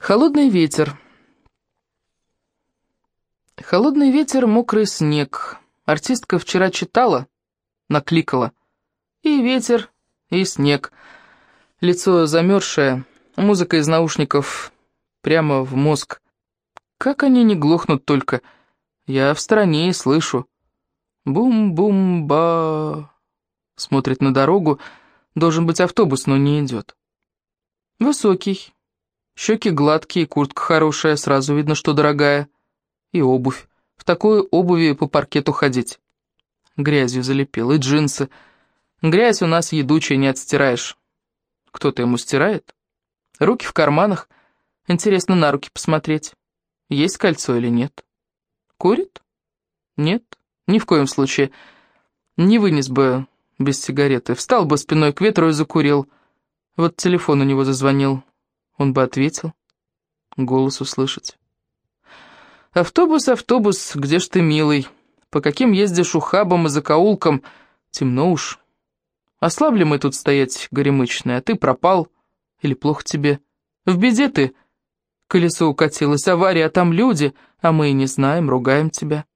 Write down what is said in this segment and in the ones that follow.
Холодный ветер. Холодный ветер, мокрый снег. Артистка вчера читала, накликала. И ветер, и снег. Лицо замерзшее, музыка из наушников прямо в мозг. Как они не глохнут только. Я в стороне и слышу. Бум-бум-ба. Смотрит на дорогу. Должен быть автобус, но не идет. Высокий, Щеки гладкие, куртка хорошая, сразу видно, что дорогая. И обувь. В такой обуви по паркету ходить. Грязью залепил, и джинсы. Грязь у нас едучая, не отстираешь. Кто-то ему стирает? Руки в карманах. Интересно на руки посмотреть. Есть кольцо или нет? Курит? Нет, ни в коем случае. Не вынес бы без сигареты. Встал бы спиной к ветру и закурил. Вот телефон у него зазвонил. Он бы ответил. Голос услышать. «Автобус, автобус, где ж ты, милый? По каким ездишь ухабам и закоулкам? Темно уж. Ослабли мы тут стоять, горемычные, а ты пропал. Или плохо тебе? В беде ты. Колесо укатилось, авария, а там люди, а мы и не знаем, ругаем тебя.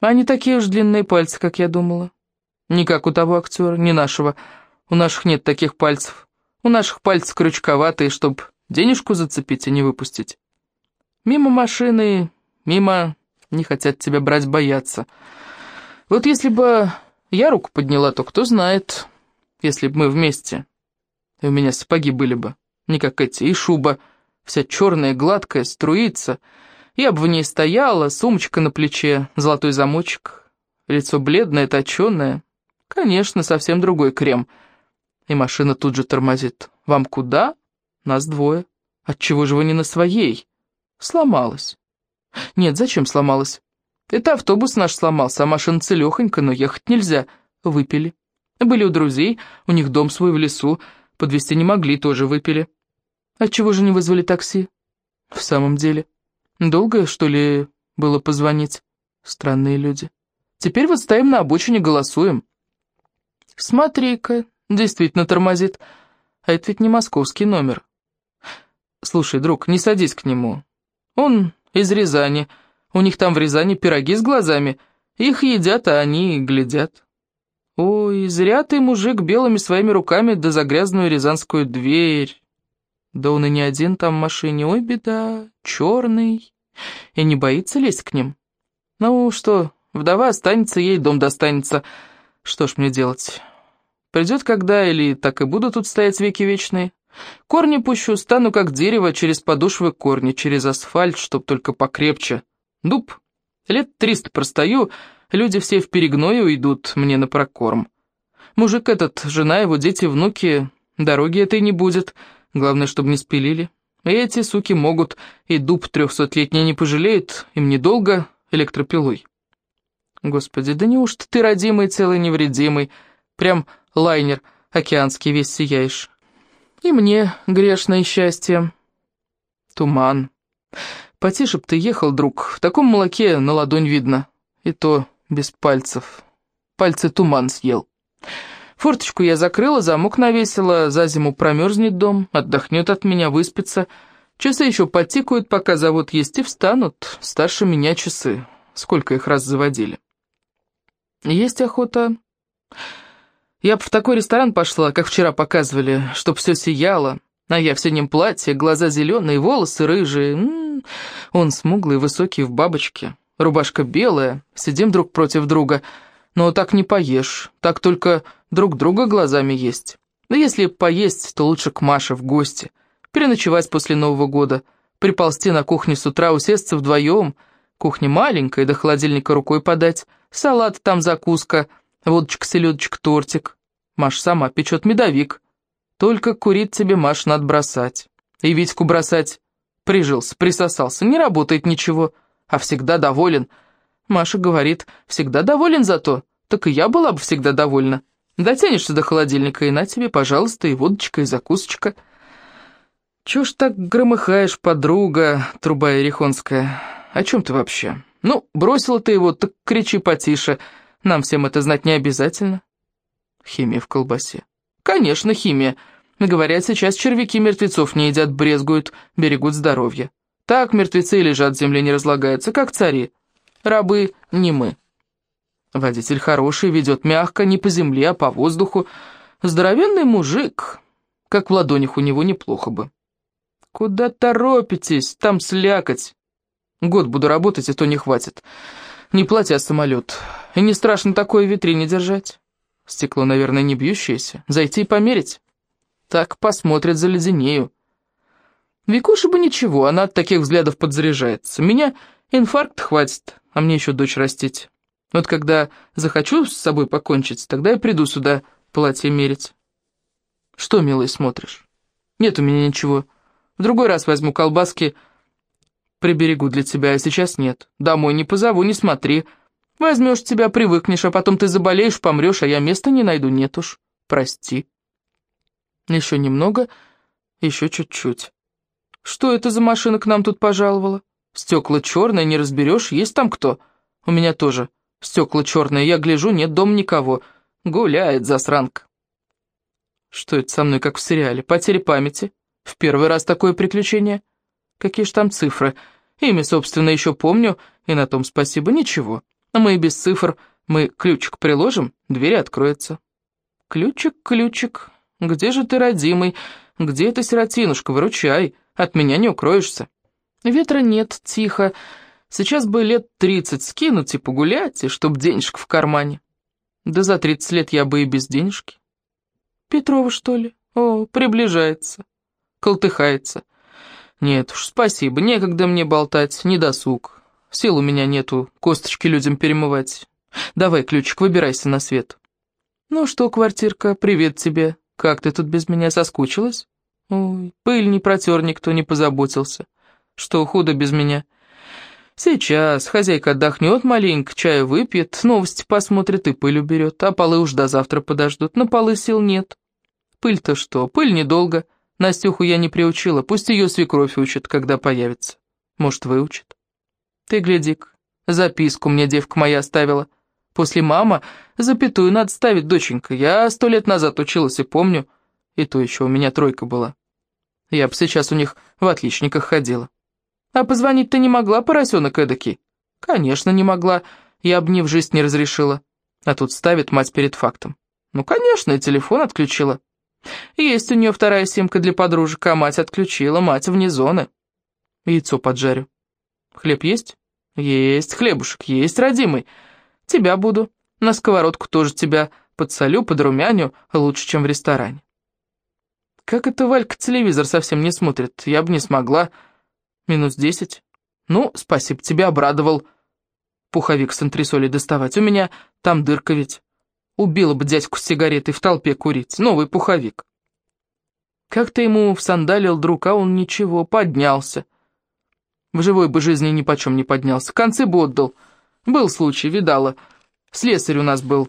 Не такие уж длинные пальцы, как я думала. Не как у того актера, не нашего. У наших нет таких пальцев. У наших пальцы крючковатые, чтоб денежку зацепить и не выпустить. Мимо машины, мимо не хотят тебя брать, боятся. Вот если бы я руку подняла, то кто знает, если бы мы вместе. И у меня сапоги были бы, не как эти, и шуба, вся черная, гладкая, струится. Я бы в ней стояла, сумочка на плече, золотой замочек, лицо бледное, точеное. Конечно, совсем другой крем — и машина тут же тормозит. «Вам куда?» «Нас двое». «Отчего же вы не на своей?» «Сломалась». «Нет, зачем сломалась?» «Это автобус наш сломался, а машина целехонька, но ехать нельзя». «Выпили». «Были у друзей, у них дом свой в лесу, подвезти не могли, тоже выпили». «Отчего же не вызвали такси?» «В самом деле. Долго, что ли, было позвонить?» «Странные люди. Теперь вот стоим на обочине, голосуем». «Смотри-ка, Действительно тормозит. А это ведь не московский номер. Слушай, друг, не садись к нему. Он из Рязани. У них там в Рязани пироги с глазами. Их едят, а они глядят. Ой, зря ты, мужик, белыми своими руками да за грязную рязанскую дверь. Да он и не один там в машине. Ой, беда, черный. И не боится лезть к ним? Ну что, вдова останется, ей дом достанется. Что ж мне делать? Придет когда, или так и буду тут стоять веки вечные. Корни пущу, стану как дерево, через подошвы корни, через асфальт, чтоб только покрепче. Дуб. Лет триста простою, люди все в перегной уйдут мне на прокорм. Мужик этот, жена его, дети, внуки, дороги этой не будет, главное, чтобы не спилили. эти суки могут, и дуб трехсотлетний не пожалеет, им недолго электропилой. Господи, да неужто ты родимый, целый невредимый, прям лайнер океанский весь сияешь. И мне грешное счастье. Туман. Потише б ты ехал, друг, в таком молоке на ладонь видно. И то без пальцев. Пальцы туман съел. Форточку я закрыла, замок навесила, за зиму промерзнет дом, отдохнет от меня, выспится. Часы еще потикают, пока завод есть, и встанут. Старше меня часы. Сколько их раз заводили. Есть охота... Я бы в такой ресторан пошла, как вчера показывали, чтоб все сияло, а я в синем платье, глаза зеленые, волосы рыжие. М -м -м. Он смуглый, высокий, в бабочке, рубашка белая, сидим друг против друга. Но так не поешь, так только друг друга глазами есть. Но если поесть, то лучше к Маше в гости, переночевать после Нового года, приползти на кухню с утра, усесться вдвоем, кухня маленькая, до холодильника рукой подать, салат там закуска — Водочка, селедочка, тортик. Маш сама печет медовик. Только курить тебе, Маш, надо бросать. И Витьку бросать. Прижился, присосался, не работает ничего, а всегда доволен. Маша говорит, всегда доволен зато. Так и я была бы всегда довольна. Дотянешься до холодильника, и на тебе, пожалуйста, и водочка, и закусочка. Чего ж так громыхаешь, подруга, труба ерехонская? О чем ты вообще? Ну, бросила ты его, так кричи потише, — нам всем это знать не обязательно. Химия в колбасе. Конечно, химия. Говорят, сейчас червяки мертвецов не едят, брезгуют, берегут здоровье. Так мертвецы лежат в земле, не разлагаются, как цари. Рабы не мы. Водитель хороший, ведет мягко, не по земле, а по воздуху. Здоровенный мужик, как в ладонях у него неплохо бы. Куда торопитесь, там слякоть. Год буду работать, и то не хватит. Не платя самолет. И не страшно такое в витрине держать. Стекло, наверное, не бьющееся. Зайти и померить. Так посмотрят, за заледенею. Викуша бы ничего, она от таких взглядов подзаряжается. Меня инфаркт хватит, а мне еще дочь растить. Вот когда захочу с собой покончить, тогда я приду сюда платье мерить. Что, милый, смотришь? Нет у меня ничего. В другой раз возьму колбаски, приберегу для тебя, а сейчас нет. Домой не позову, не смотри. Возьмешь тебя, привыкнешь, а потом ты заболеешь, помрешь, а я места не найду, нет уж. Прости. Еще немного, еще чуть-чуть. Что это за машина к нам тут пожаловала? Стекла черные, не разберешь, есть там кто? У меня тоже стекла черные, я гляжу, нет дома никого. Гуляет засранка. Что это со мной, как в сериале? Потеря памяти? В первый раз такое приключение? Какие ж там цифры? Имя, собственно, еще помню, и на том спасибо, ничего. А мы и без цифр, мы ключик приложим, дверь откроется. Ключик, ключик, где же ты, родимый? Где эта сиротинушка? Выручай, от меня не укроешься. Ветра нет, тихо. Сейчас бы лет тридцать скинуть и погулять, и чтоб денежка в кармане. Да за тридцать лет я бы и без денежки. Петрова, что ли? О, приближается. Колтыхается. Нет уж, спасибо, некогда мне болтать, не досуг. Сил у меня нету косточки людям перемывать. Давай, ключик, выбирайся на свет. Ну что, квартирка, привет тебе. «Как ты тут без меня соскучилась?» «Ой, пыль не протер, никто не позаботился. Что, худо без меня?» «Сейчас хозяйка отдохнет маленько, чаю выпьет, новости посмотрит и пыль уберет, а полы уж до завтра подождут, на полы сил нет. Пыль-то что, пыль недолго. Настюху я не приучила, пусть ее свекровь учит, когда появится. Может, выучит. Ты гляди записку мне девка моя оставила. После «мама» запятую надо ставить, доченька. Я сто лет назад училась и помню. И то еще у меня тройка была. Я бы сейчас у них в отличниках ходила. А позвонить ты не могла, поросенок эдакий? Конечно, не могла. Я бы ни в жизнь не разрешила. А тут ставит мать перед фактом. Ну, конечно, и телефон отключила. Есть у нее вторая симка для подружек, а мать отключила, мать вне зоны. Яйцо поджарю. Хлеб есть? Есть, хлебушек есть, родимый. Тебя буду. На сковородку тоже тебя подсолю, подрумяню, лучше, чем в ресторане. Как это Валька телевизор совсем не смотрит? Я бы не смогла. Минус десять. Ну, спасибо, тебя обрадовал. Пуховик с антресолей доставать. У меня там дырка ведь. Убила бы дядьку с сигаретой в толпе курить. Новый пуховик. Как-то ему всандалил друг, а он ничего, поднялся. В живой бы жизни ни почем не поднялся. Концы бы отдал. Был случай, видала. Слесарь у нас был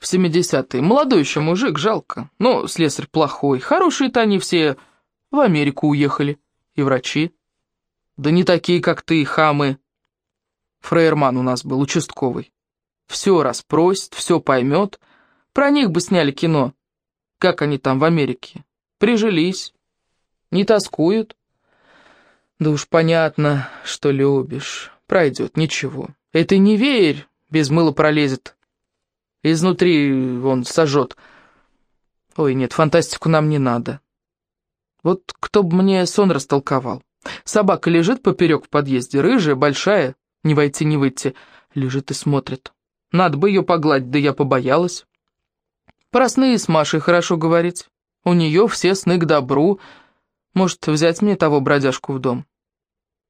в 70-е. Молодой еще мужик, жалко. Но слесарь плохой. Хорошие-то они все в Америку уехали. И врачи. Да не такие, как ты, хамы. Фрейерман у нас был, участковый. Все расспросит, все поймет. Про них бы сняли кино. Как они там в Америке? Прижились. Не тоскуют. Да уж понятно, что любишь. Пройдет, ничего. Это не верь, без мыла пролезет. Изнутри он сожжет. Ой, нет, фантастику нам не надо. Вот кто бы мне сон растолковал. Собака лежит поперек в подъезде, рыжая, большая, не войти, не выйти. Лежит и смотрит. Надо бы ее погладить, да я побоялась. Про сны с Машей хорошо говорить. У нее все сны к добру. Может, взять мне того бродяжку в дом?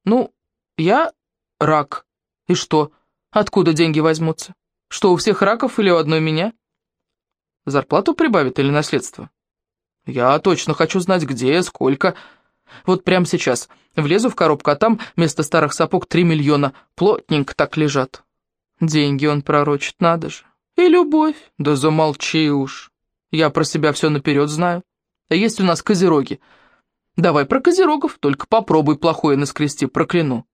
Ну, я рак. И что? Откуда деньги возьмутся? Что, у всех раков или у одной меня? Зарплату прибавит или наследство? Я точно хочу знать, где, сколько. Вот прямо сейчас влезу в коробку, а там вместо старых сапог три миллиона. Плотненько так лежат. Деньги он пророчит, надо же. И любовь. Да замолчи уж. Я про себя все наперед знаю. А есть у нас козероги. Давай про козерогов, только попробуй плохое наскрести, прокляну.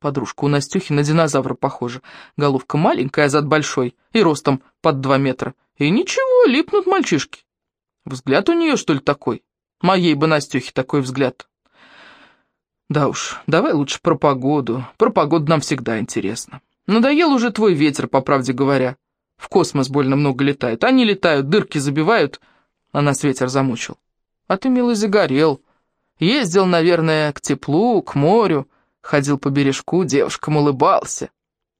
Подружка у Настюхи на динозавра похожа. Головка маленькая, а зад большой, и ростом под два метра. И ничего, липнут мальчишки. Взгляд у нее, что ли, такой? Моей бы Настюхе такой взгляд. Да уж, давай лучше про погоду. Про погоду нам всегда интересно. Надоел уже твой ветер, по правде говоря. В космос больно много летают. Они летают, дырки забивают, а нас ветер замучил. А ты, милый, загорел. Ездил, наверное, к теплу, к морю, ходил по бережку, девушкам улыбался.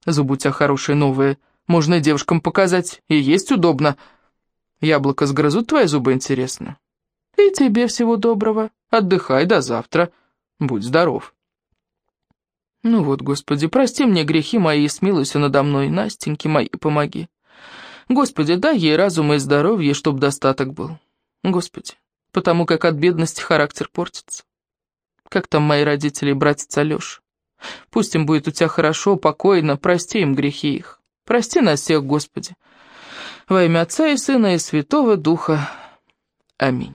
Зубы у тебя хорошие новые, можно и девушкам показать, и есть удобно. Яблоко сгрызут твои зубы, интересно. И тебе всего доброго. Отдыхай до завтра. Будь здоров. Ну вот, Господи, прости мне грехи мои и смилуйся надо мной, Настеньки мои, помоги. Господи, дай ей разума и здоровья, чтоб достаток был. Господи, потому как от бедности характер портится. Как там мои родители и братец Алеша? Пусть им будет у тебя хорошо, покойно, прости им грехи их. Прости нас всех, Господи. Во имя Отца и Сына и Святого Духа. Аминь.